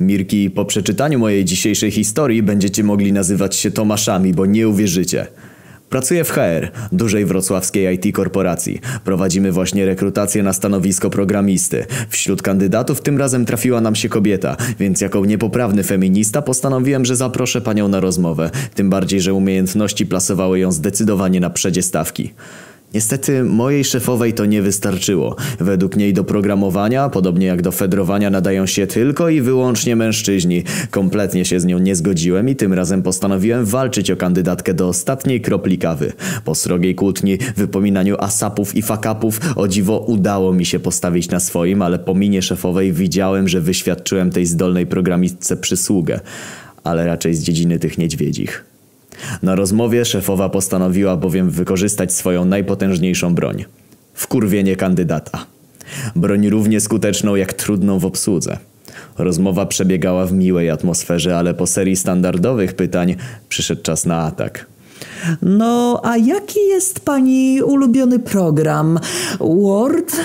Mirki, po przeczytaniu mojej dzisiejszej historii będziecie mogli nazywać się Tomaszami, bo nie uwierzycie. Pracuję w HR, dużej wrocławskiej IT korporacji. Prowadzimy właśnie rekrutację na stanowisko programisty. Wśród kandydatów tym razem trafiła nam się kobieta, więc jako niepoprawny feminista postanowiłem, że zaproszę panią na rozmowę. Tym bardziej, że umiejętności plasowały ją zdecydowanie na przedzie stawki. Niestety mojej szefowej to nie wystarczyło. Według niej do programowania, podobnie jak do fedrowania, nadają się tylko i wyłącznie mężczyźni. Kompletnie się z nią nie zgodziłem i tym razem postanowiłem walczyć o kandydatkę do ostatniej kropli kawy. Po srogiej kłótni, wypominaniu asapów i fakapów, o dziwo udało mi się postawić na swoim, ale po minie szefowej widziałem, że wyświadczyłem tej zdolnej programistce przysługę. Ale raczej z dziedziny tych niedźwiedzich. Na rozmowie szefowa postanowiła bowiem wykorzystać swoją najpotężniejszą broń wkurwienie kandydata. Broń równie skuteczną jak trudną w obsłudze. Rozmowa przebiegała w miłej atmosferze, ale po serii standardowych pytań przyszedł czas na atak. No, a jaki jest pani ulubiony program? Word?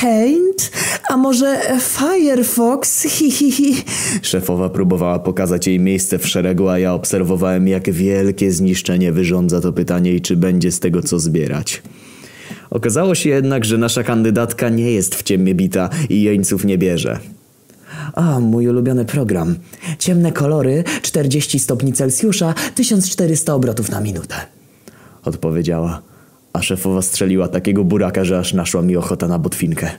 Paint? A może Firefox? Hi, hi, hi. Szefowa próbowała pokazać jej miejsce w szeregu, a ja obserwowałem, jak wielkie zniszczenie wyrządza to pytanie i czy będzie z tego co zbierać. Okazało się jednak, że nasza kandydatka nie jest w ciemnie bita i jeńców nie bierze. A, mój ulubiony program. Ciemne kolory, 40 stopni Celsjusza, 1400 obrotów na minutę. Odpowiedziała, a szefowa strzeliła takiego buraka, że aż naszła mi ochota na botwinkę.